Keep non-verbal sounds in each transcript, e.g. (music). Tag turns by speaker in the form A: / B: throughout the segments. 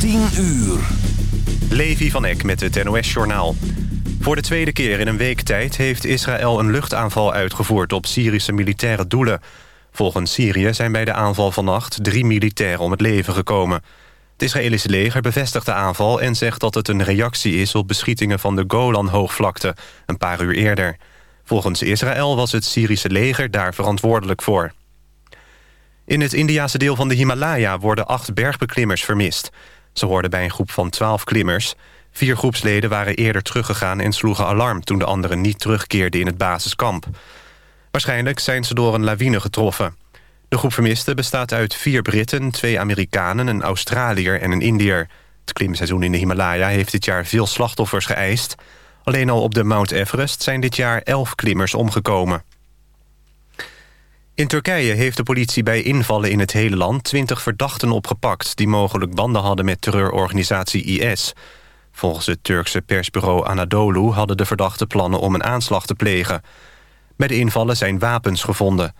A: 10 uur.
B: Levi van Eck met het NOS-journaal. Voor de tweede keer in een week tijd heeft Israël een luchtaanval uitgevoerd... op Syrische militaire doelen. Volgens Syrië zijn bij de aanval vannacht drie militairen om het leven gekomen. Het Israëlische leger bevestigt de aanval en zegt dat het een reactie is... op beschietingen van de Golan-hoogvlakte een paar uur eerder. Volgens Israël was het Syrische leger daar verantwoordelijk voor. In het Indiase deel van de Himalaya worden acht bergbeklimmers vermist. Ze hoorden bij een groep van twaalf klimmers. Vier groepsleden waren eerder teruggegaan en sloegen alarm... toen de anderen niet terugkeerden in het basiskamp. Waarschijnlijk zijn ze door een lawine getroffen. De groep vermisten bestaat uit vier Britten, twee Amerikanen... een Australiër en een Indiër. Het klimseizoen in de Himalaya heeft dit jaar veel slachtoffers geëist. Alleen al op de Mount Everest zijn dit jaar elf klimmers omgekomen. In Turkije heeft de politie bij invallen in het hele land... 20 verdachten opgepakt die mogelijk banden hadden met terreurorganisatie IS. Volgens het Turkse persbureau Anadolu hadden de verdachten plannen om een aanslag te plegen. Bij de invallen zijn wapens gevonden.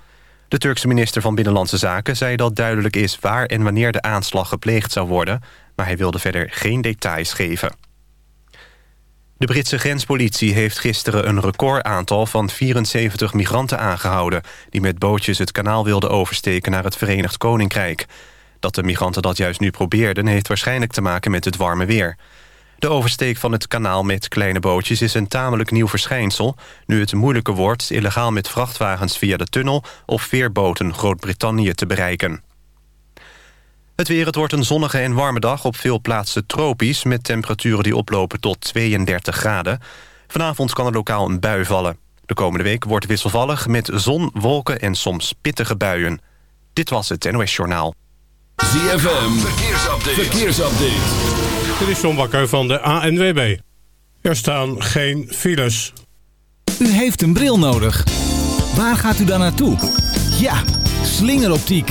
B: De Turkse minister van Binnenlandse Zaken zei dat duidelijk is... waar en wanneer de aanslag gepleegd zou worden... maar hij wilde verder geen details geven. De Britse grenspolitie heeft gisteren een recordaantal van 74 migranten aangehouden... die met bootjes het kanaal wilden oversteken naar het Verenigd Koninkrijk. Dat de migranten dat juist nu probeerden heeft waarschijnlijk te maken met het warme weer. De oversteek van het kanaal met kleine bootjes is een tamelijk nieuw verschijnsel... nu het moeilijker wordt illegaal met vrachtwagens via de tunnel... of veerboten Groot-Brittannië te bereiken. Het weer, het wordt een zonnige en warme dag. Op veel plaatsen tropisch, met temperaturen die oplopen tot 32 graden. Vanavond kan er lokaal een bui vallen. De komende week wordt wisselvallig met zon, wolken en soms pittige buien. Dit was het NOS Journaal.
A: ZFM, verkeersupdate. verkeersupdate.
C: Dit is John Bakker van de ANWB. Er staan geen files.
D: U heeft een bril nodig. Waar gaat u dan naartoe? Ja, slingeroptiek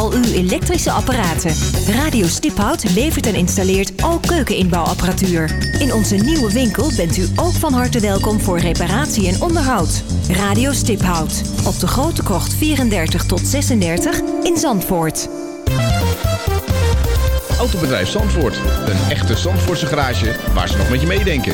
E: uw elektrische apparaten. Radio Stiphout levert en installeert ook keukeninbouwapparatuur. In onze nieuwe winkel bent u ook van harte welkom voor reparatie en onderhoud. Radio Stiphout op de Grote Krocht 34 tot 36 in Zandvoort.
F: Autobedrijf Zandvoort. Een echte Zandvoortse garage waar ze nog met je meedenken.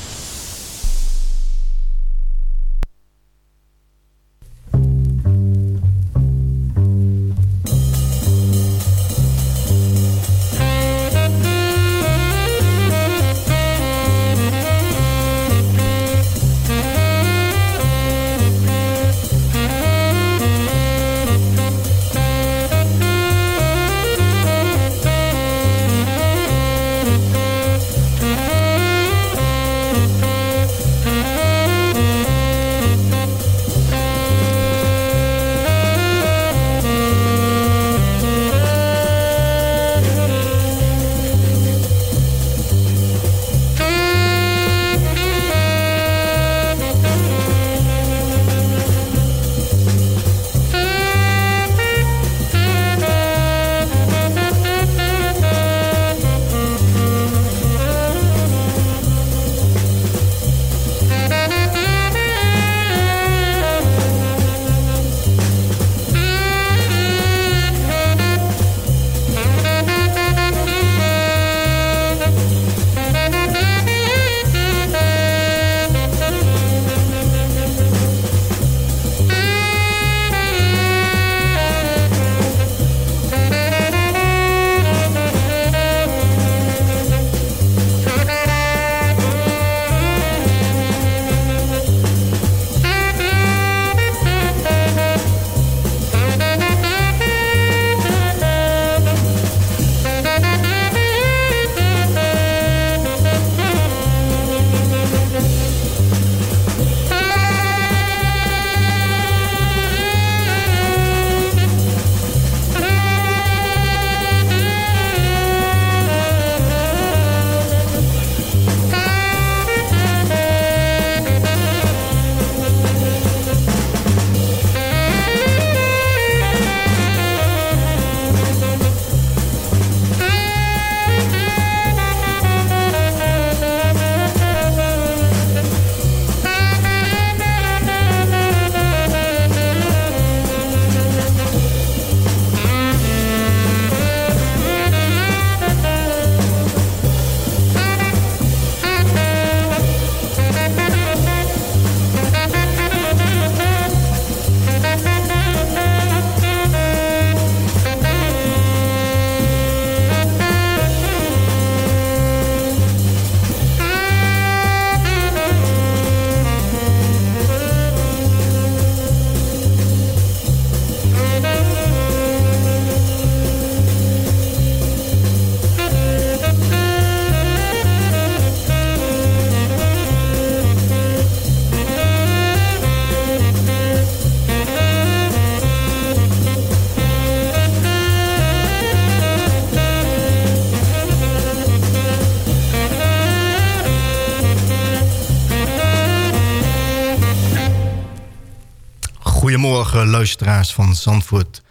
G: Goedemorgen luisteraars van Zandvoort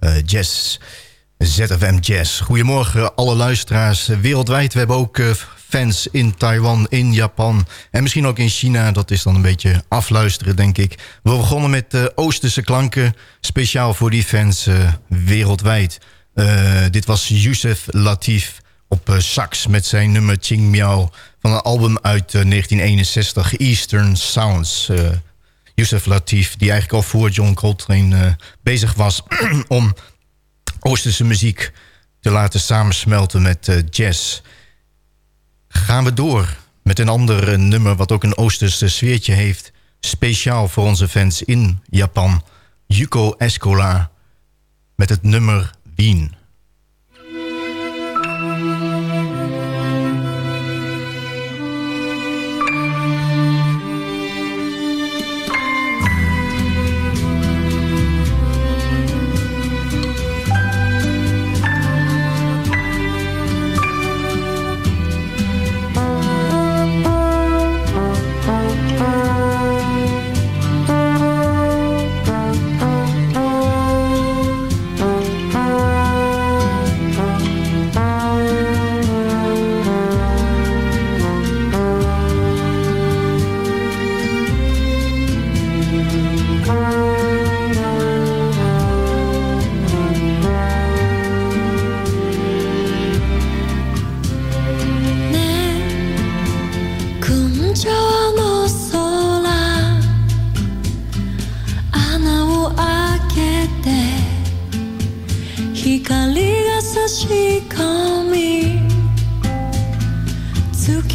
G: uh, Jazz, ZFM Jazz. Goedemorgen alle luisteraars wereldwijd. We hebben ook uh, fans in Taiwan, in Japan en misschien ook in China. Dat is dan een beetje afluisteren, denk ik. We begonnen met Oosterse klanken, speciaal voor die fans wereldwijd. dit was Youssef Latif op sax met zijn nummer Ching Miao... van een album uit 1961, Eastern Sounds... Yusuf Latif... die eigenlijk al voor John Coltrane uh, bezig was... (clears throat) om Oosterse muziek te laten samensmelten met uh, jazz. Gaan we door met een ander uh, nummer... wat ook een Oosterse sfeertje heeft... speciaal voor onze fans in Japan. Yuko Escola met het nummer Wien.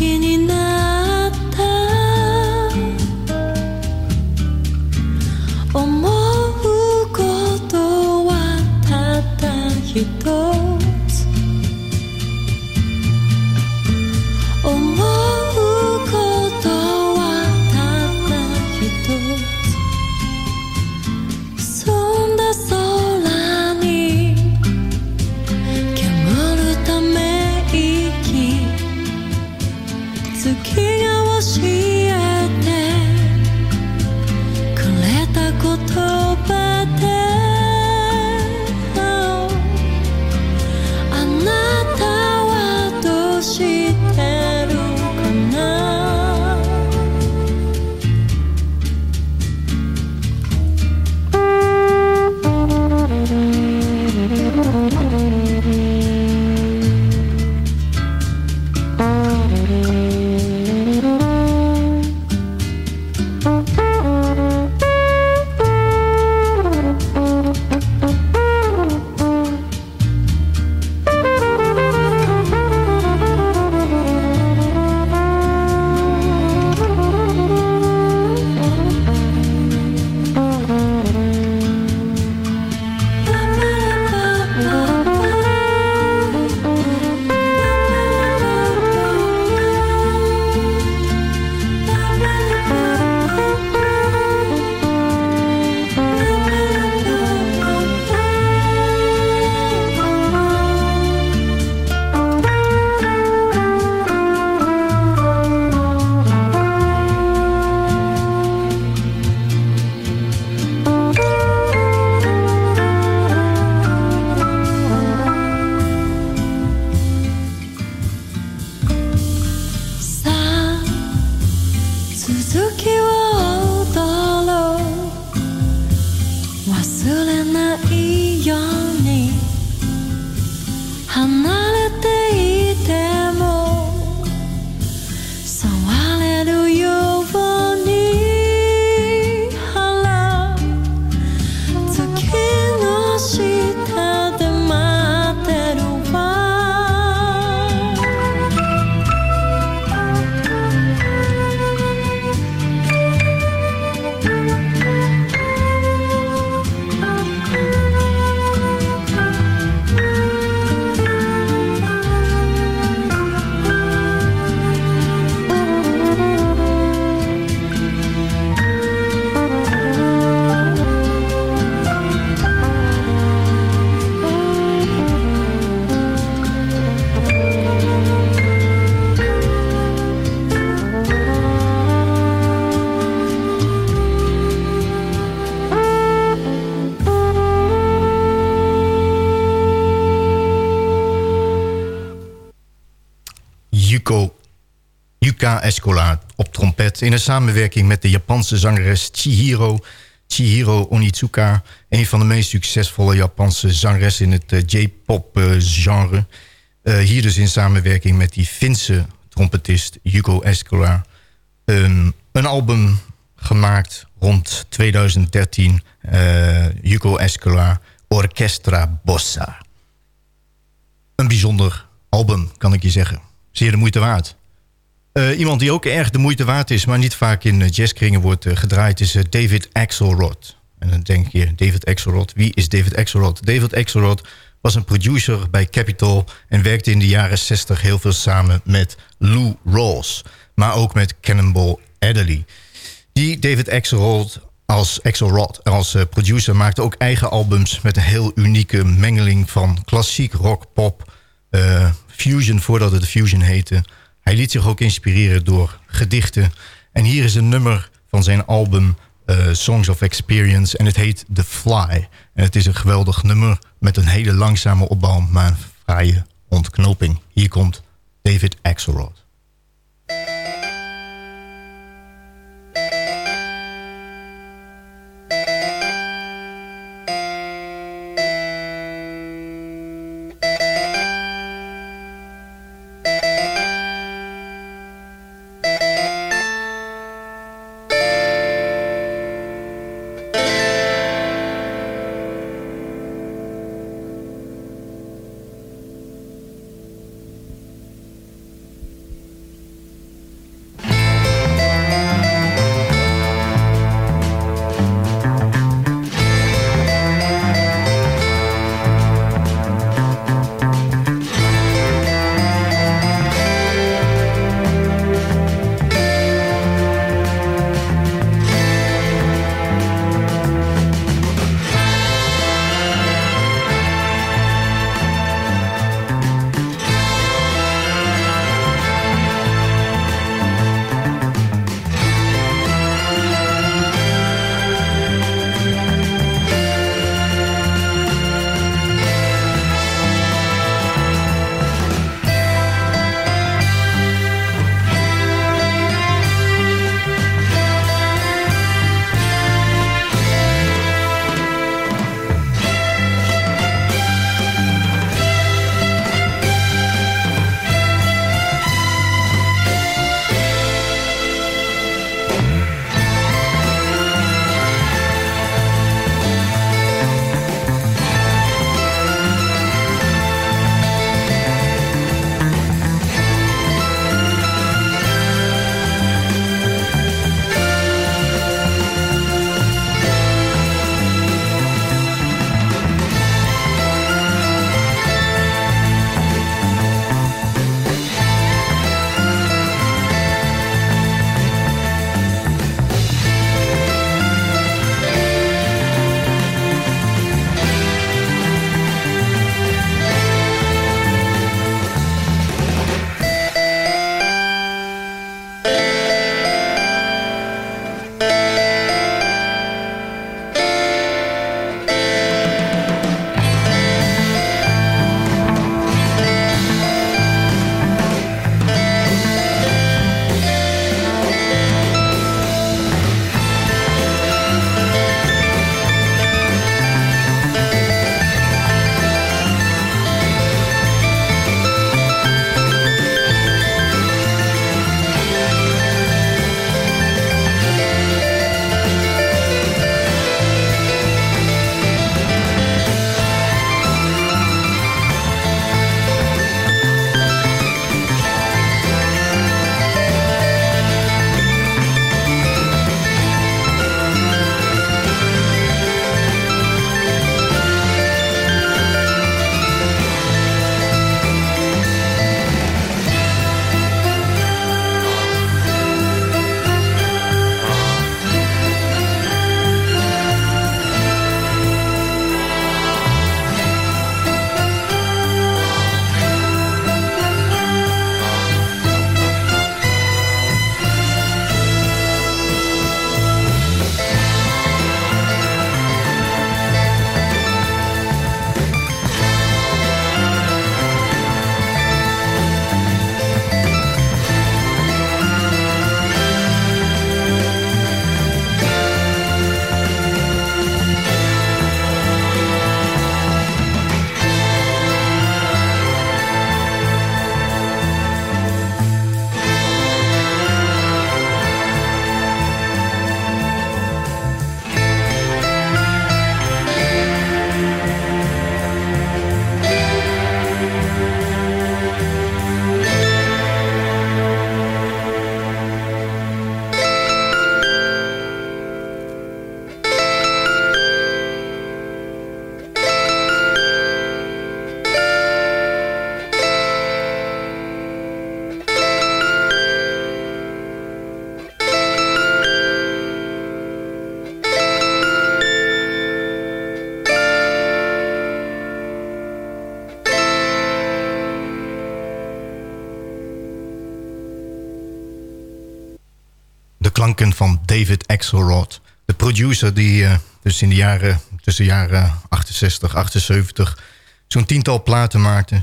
G: looking in Escola op trompet... in een samenwerking met de Japanse zangeres Chihiro, Chihiro Onitsuka... een van de meest succesvolle Japanse zangeressen in het uh, J-pop uh, genre. Uh, hier dus in samenwerking met die Finse trompetist Yuko Escola. Een album gemaakt rond 2013. Yuko Escola, Orchestra Bossa. Een bijzonder album, kan ik je zeggen. Zeer de moeite waard. Uh, iemand die ook erg de moeite waard is... maar niet vaak in jazzkringen wordt uh, gedraaid... is David Axelrod. En dan denk je, David Axelrod, wie is David Axelrod? David Axelrod was een producer bij Capitol... en werkte in de jaren 60 heel veel samen met Lou Rawls... maar ook met Cannonball Adderley. Die David Axelrod als Axelrod als producer maakte ook eigen albums... met een heel unieke mengeling van klassiek rock, pop... fusion voordat het fusion heette... Hij liet zich ook inspireren door gedichten. En hier is een nummer van zijn album uh, Songs of Experience. En het heet The Fly. En het is een geweldig nummer met een hele langzame opbouw... maar een fraaie ontknoping. Hier komt David Axelrod. Klanken van David Axelrod. De producer die dus in de jaren, tussen de jaren 68, 78... zo'n tiental platen maakte.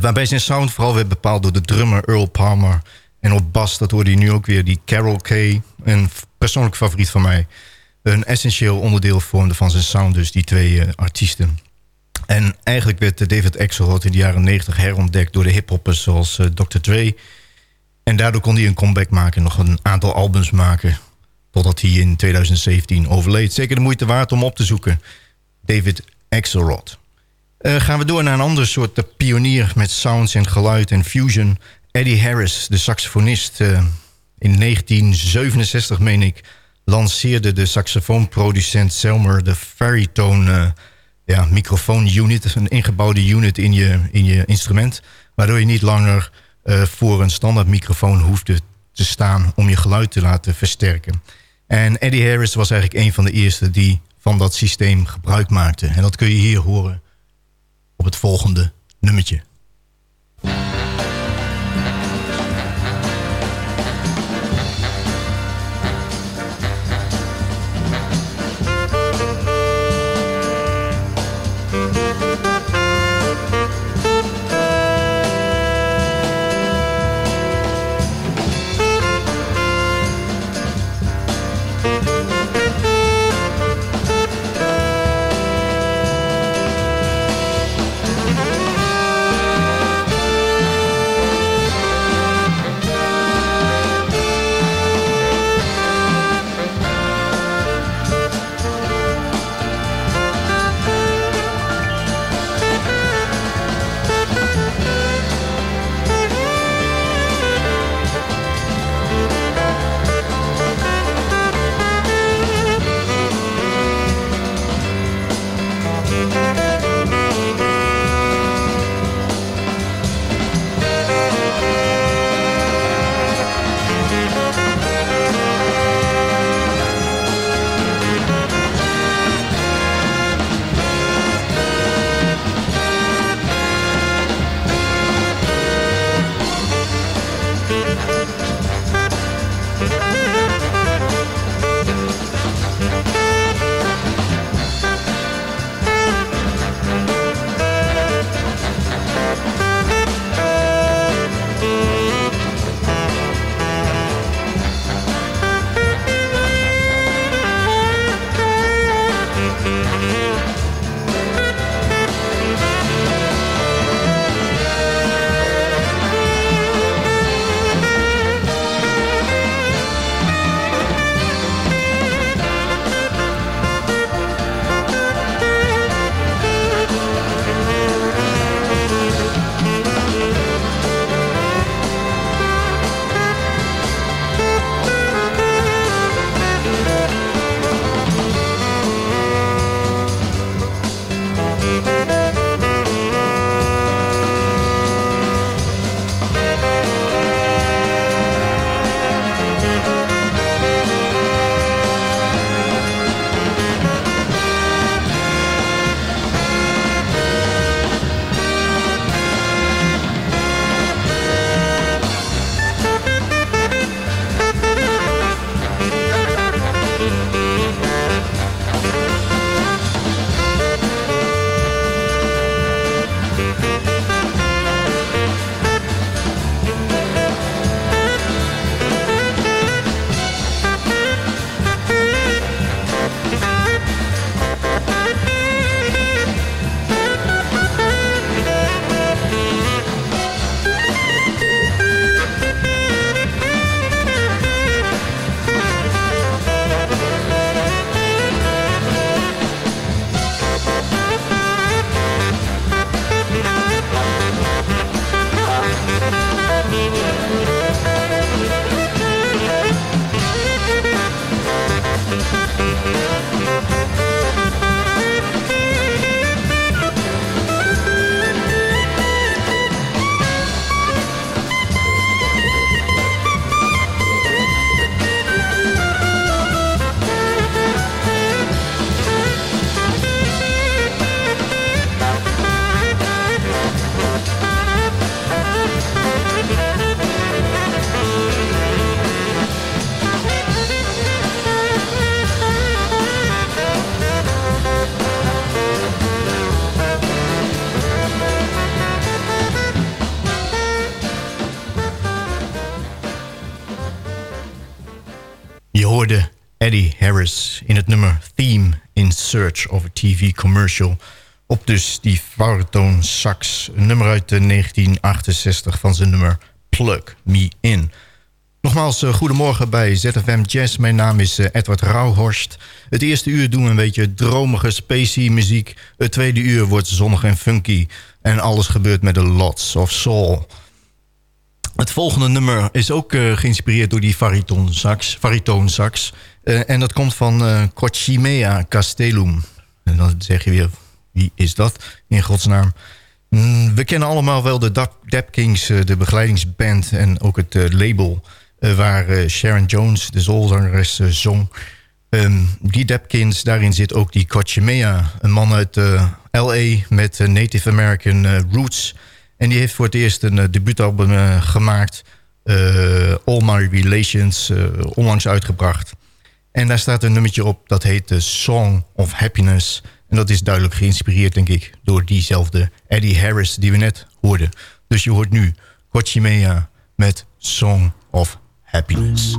G: waarbij zijn sound vooral werd bepaald door de drummer Earl Palmer... En op bas, dat hoorde je nu ook weer, die Carol Kay. Een persoonlijk favoriet van mij. Een essentieel onderdeel vormde van zijn sound, dus die twee uh, artiesten. En eigenlijk werd David Axelrod in de jaren 90 herontdekt door de hiphoppers zoals Dr. Dre. En daardoor kon hij een comeback maken, nog een aantal albums maken. Totdat hij in 2017 overleed. Zeker de moeite waard om op te zoeken. David Axelrod. Uh, gaan we door naar een ander soort pionier met sounds en geluid en fusion. Eddie Harris, de saxofonist. Uh, in 1967, meen ik, lanceerde de saxofoonproducent Selmer de Veritone ja, microfoon-unit. Een ingebouwde unit in je, in je instrument. Waardoor je niet langer voor een standaard microfoon hoefde te staan om je geluid te laten versterken. En Eddie Harris was eigenlijk een van de eerste die van dat systeem gebruik maakte. En dat kun je hier horen op het volgende nummertje. Eddie Harris in het nummer Theme in Search of a TV Commercial. Op dus die Vartone sax, een nummer uit 1968 van zijn nummer Plug Me In. Nogmaals, uh, goedemorgen bij ZFM Jazz. Mijn naam is uh, Edward Rauhorst. Het eerste uur doen we een beetje dromige, spacey muziek. Het tweede uur wordt zonnig en funky. En alles gebeurt met de lots of soul. Het volgende nummer is ook uh, geïnspireerd door die sax, Faritoon sax. Uh, en dat komt van uh, Cochimea Castellum. En dan zeg je weer, wie is dat in godsnaam? Mm, we kennen allemaal wel de Dap Kings, de begeleidingsband en ook het label... waar Sharon Jones, de soulzangeres, zong. Um, die Dapkins, daarin zit ook die Cochimea. Een man uit L.A. met Native American roots... En die heeft voor het eerst een uh, debuutalbum gemaakt. All My Relations, onlangs uitgebracht. En daar staat een nummertje op, dat heet The Song of Happiness. En dat is duidelijk geïnspireerd, denk ik, door diezelfde Eddie Harris die we net hoorden. Dus je hoort nu Kochimea met Song of Happiness.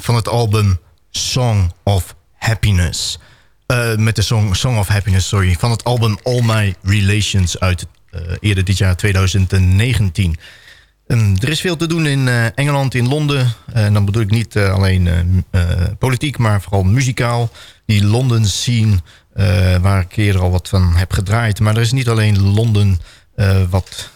G: Van het album Song of Happiness. Uh, met de song Song of Happiness, sorry. Van het album All My Relations uit uh, eerder dit jaar 2019. Um, er is veel te doen in uh, Engeland, in Londen. En dan bedoel ik niet alleen politiek, maar vooral muzikaal. Die London scene, waar ik eerder al wat van heb gedraaid. Maar er is niet alleen Londen wat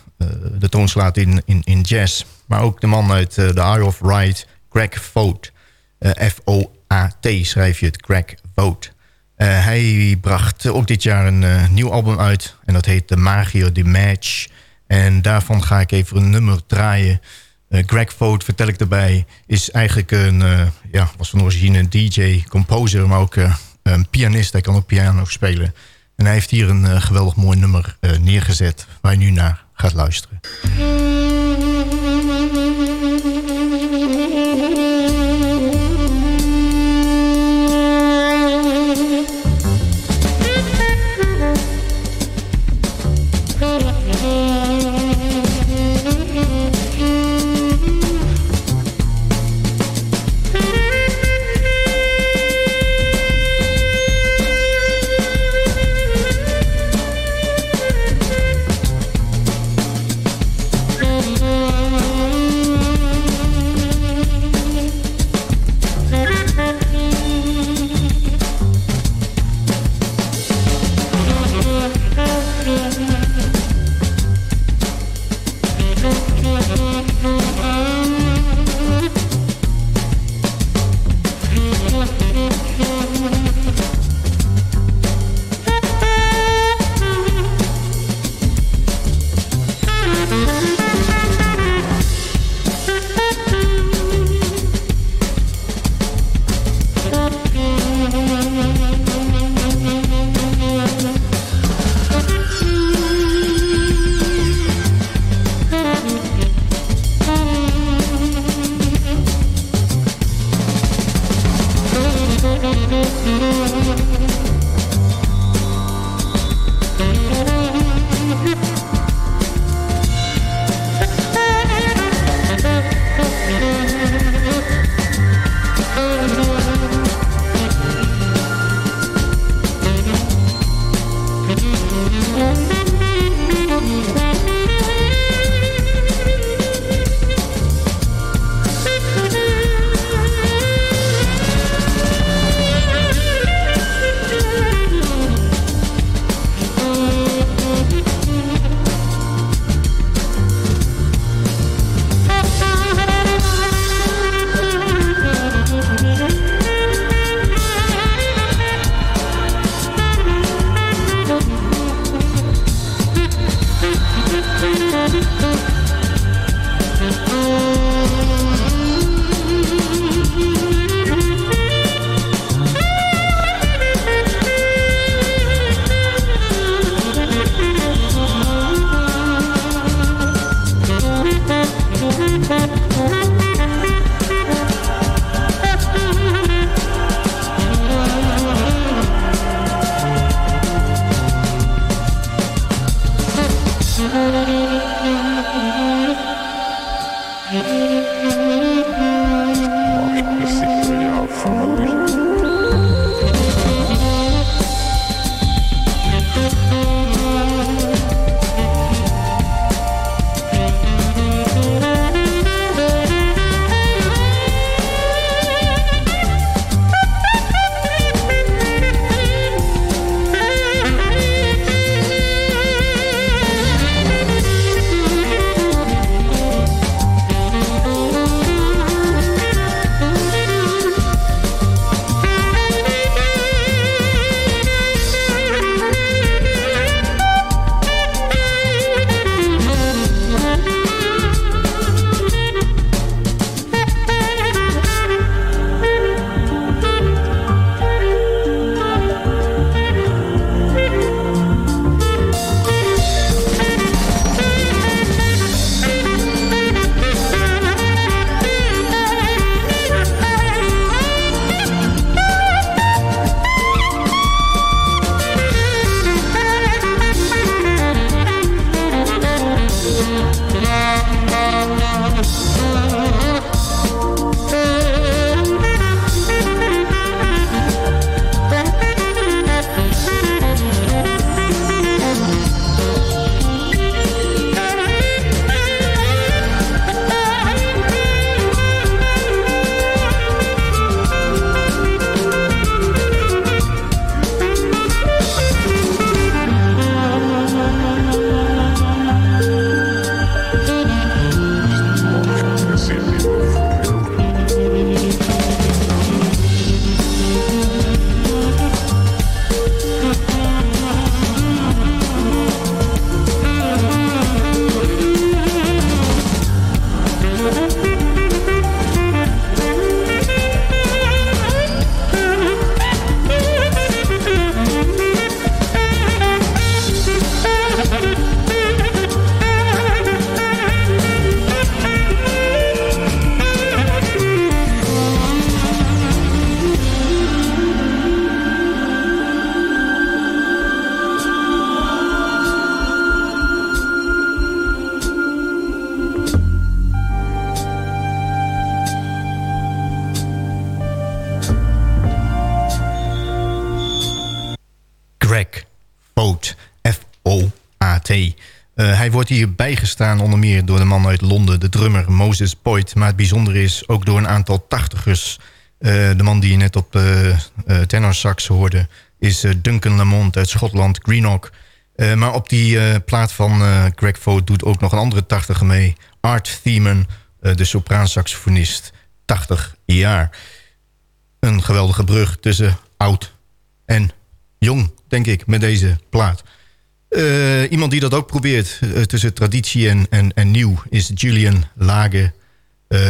G: de toon slaat in, in, jazz. Maar ook de man uit de Eye of Right, Greg Vogt. F-O-A-T schrijf je het, Greg Vogt. Uh, hij bracht ook dit jaar een uh, nieuw album uit. En dat heet The Magio The Match. En daarvan ga ik even een nummer draaien. Uh, Greg Vogt, vertel ik erbij, is eigenlijk een... ja, was van origine een DJ, composer, maar ook een pianist. Hij kan ook piano spelen. En hij heeft hier een geweldig mooi nummer neergezet... waar je nu naar gaat luisteren. Wordt hier bijgestaan onder meer door de man uit Londen, de drummer Moses Boyd. Maar het bijzondere is ook door een aantal tachtigers. de man die je net op de tenor sax hoorde is Duncan Lamont uit Schotland, Greenock. maar op die plaat van Greg Vogt doet ook nog een andere tachtiger mee. Art Thiemen, de sopraansaxofonist, 80 jaar. Een geweldige brug tussen oud en jong, denk ik, met deze plaat. Uh, iemand die dat ook probeert uh, tussen traditie en, en, en, nieuw... is Julian Lage, uh,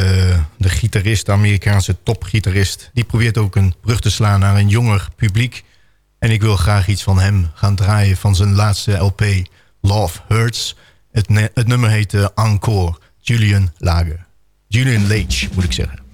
G: de gitarist, Amerikaanse topgitarist. Die probeert ook een brug te slaan naar een jonger publiek. En ik wil graag iets van hem gaan draaien van zijn laatste LP, Love Hurts. Het, het nummer heet Encore, Julian Lage. Julian Leach, moet ik zeggen.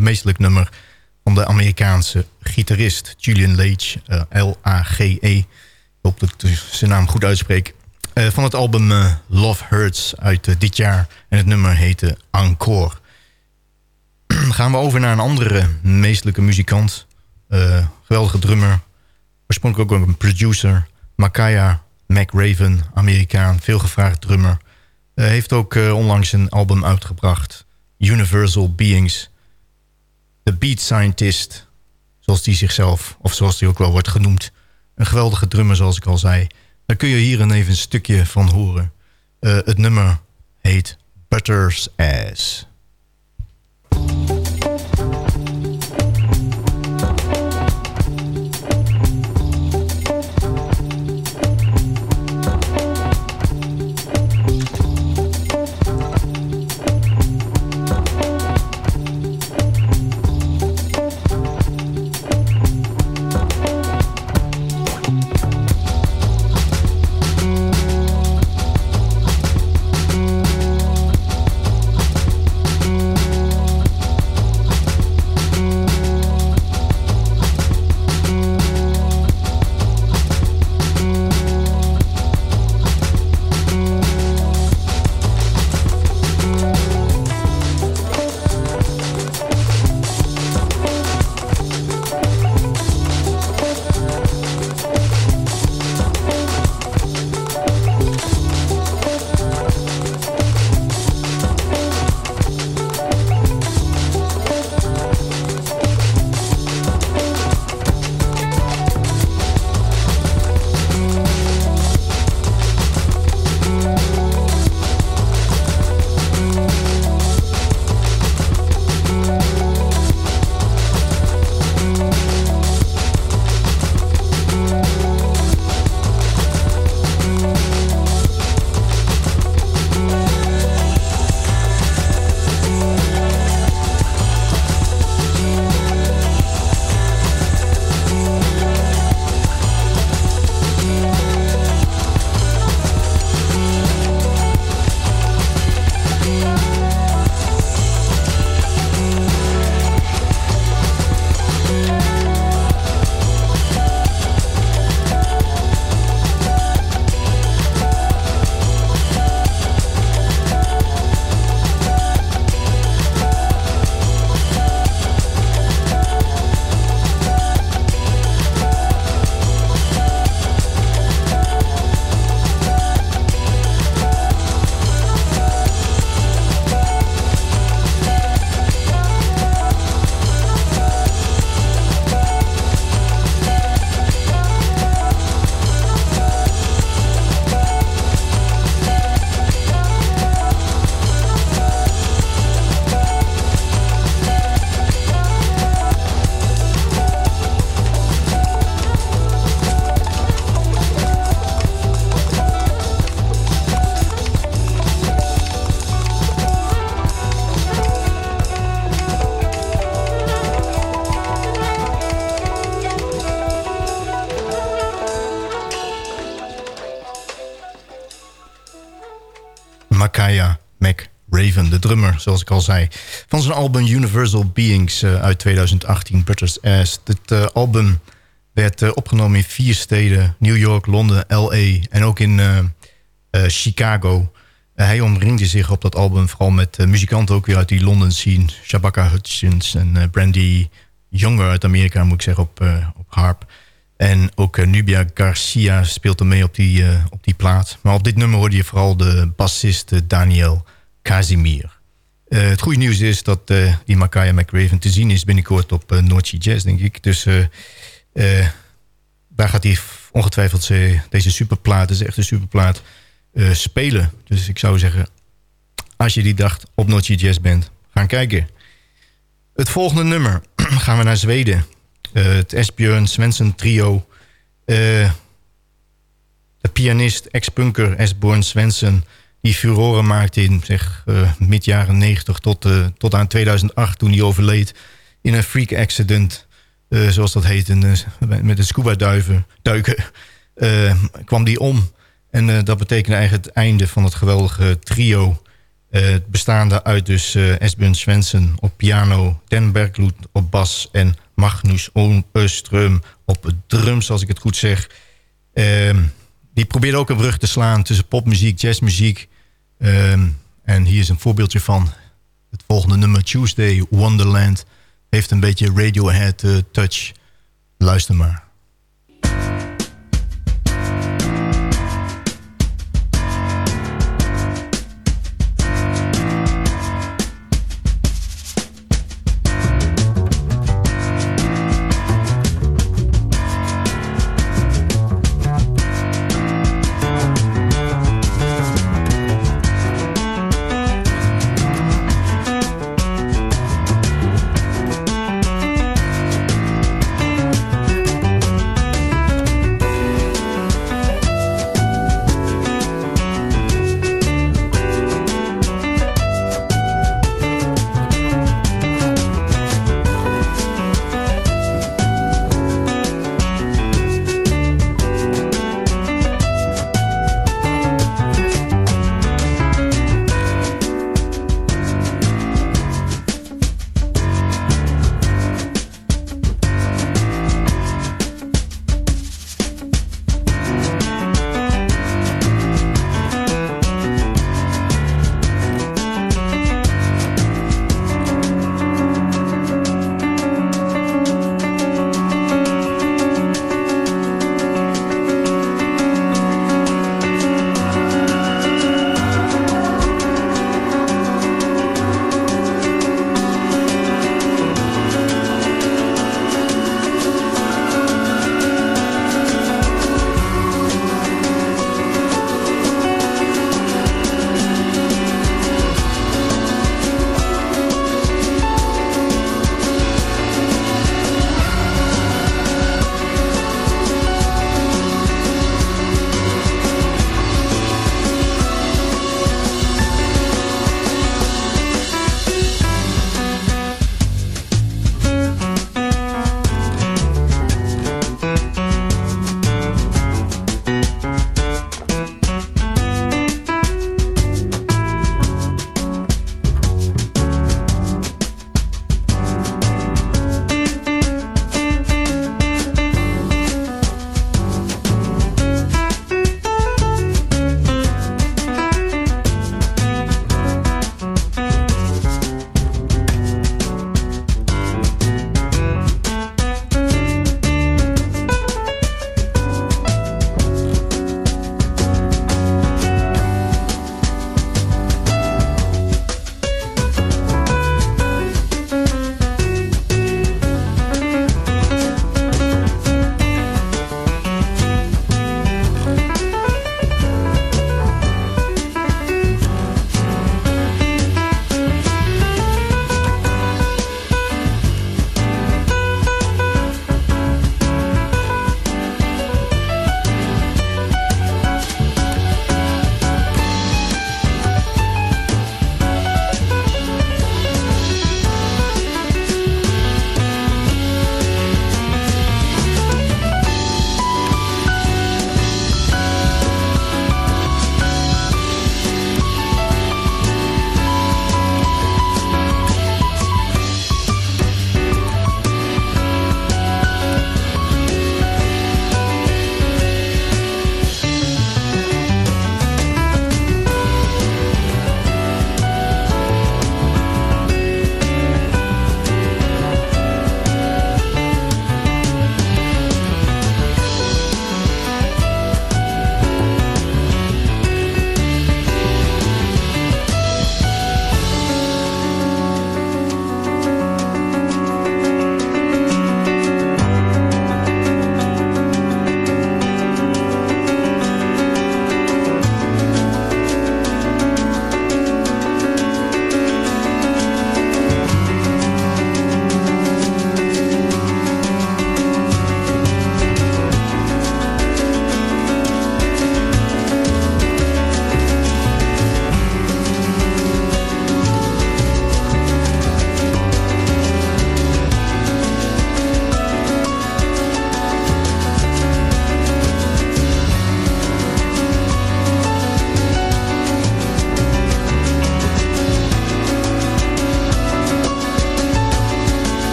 G: Meestelijk, nummer van de Amerikaanse gitarist Julian Lage. L-A-G-E. Ik hoop dat ik zijn naam goed uitspreek. van het album Love Hurts uit dit jaar. En het nummer heette Encore. (clears throat) gaan we over naar een andere meestelijke muzikant. geweldige drummer. Oorspronkelijk ook een producer. Makaya McRaven, Amerikaan, veelgevraagd drummer. Heeft ook onlangs een album uitgebracht. Universal Beings. The Beat Scientist, zoals die zichzelf, of zoals die ook wel wordt genoemd. Een geweldige drummer, zoals ik al zei. Daar kun je hier een even een stukje van horen. Uh, het nummer heet Butter's Ass. Zoals ik al zei. Van zijn album Universal Beings uh, uit 2018, Butter's Ass. Dit uh, album werd uh, opgenomen in vier steden. New York, Londen, L.A. en ook in Chicago. hij omringde zich op dat album vooral met muzikanten ook weer uit die London scene. Shabaka Hutchins en Brandy Younger uit Amerika, moet ik zeggen, op, op harp. En ook Nubia Garcia speelt er mee op die, op die plaat. Maar op dit nummer hoorde je vooral de bassist Daniel Casimir. Uh, het goede nieuws is dat uh, die Makaya McRaven te zien is binnenkort op uh, Jazz, denk ik. Dus daar gaat hij ongetwijfeld deze superplaat, dat is echt een superplaat, spelen. Dus ik zou zeggen, als je die dag op Noordse Jazz bent, gaan kijken. Het volgende nummer (clears throat) gaan we naar Zweden. het Esbjörn Svensson trio. de pianist, ex-punker Esbjörn Svensson die furoren maakte in zeg, uh, mid jaren 90 tot, uh, tot aan 2008 toen hij overleed in een freak accident, uh, zoals dat heet, in, met een scuba duiven, duiken, kwam die om. En dat betekende eigenlijk het einde van het geweldige trio. Bestaande uit dus Esbjörn Svensson op piano... Dan Bergloed op bas en Magnus Öström op drums, als ik het goed zeg. Uh, die probeerde ook een brug te slaan tussen popmuziek, jazzmuziek. Ehm, en hier is een voorbeeldje van het volgende nummer, Tuesday Wonderland. Heeft een beetje Radiohead uh, touch. Luister maar.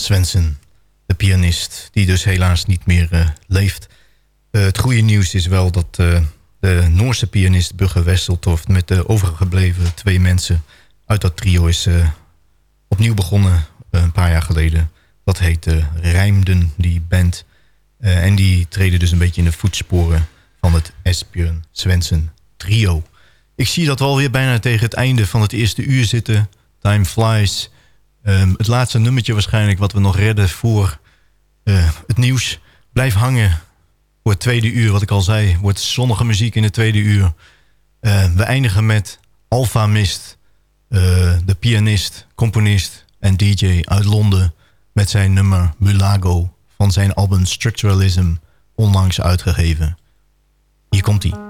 G: Svensson, de pianist... die dus helaas niet meer leeft. het goede nieuws is wel dat de Noorse pianist Bugge Wesseltoft... met de overgebleven twee mensen uit dat trio is opnieuw begonnen... een paar jaar geleden. Dat heet Rijmden, die band... en die treden dus een beetje in de voetsporen van het Esbjörn Svensson trio. Ik zie dat we alweer bijna tegen het einde van het eerste uur zitten. Time flies. Ehm, het laatste nummertje waarschijnlijk wat we nog redden voor uh, het nieuws. Blijf hangen voor het tweede uur. Wat ik al zei, wordt zonnige muziek in het tweede uur. Uh, we eindigen met Alpha Mist. Uh, de pianist, componist en DJ uit Londen. Met zijn nummer Mulago van zijn album Structuralism onlangs uitgegeven. Hier komt hij.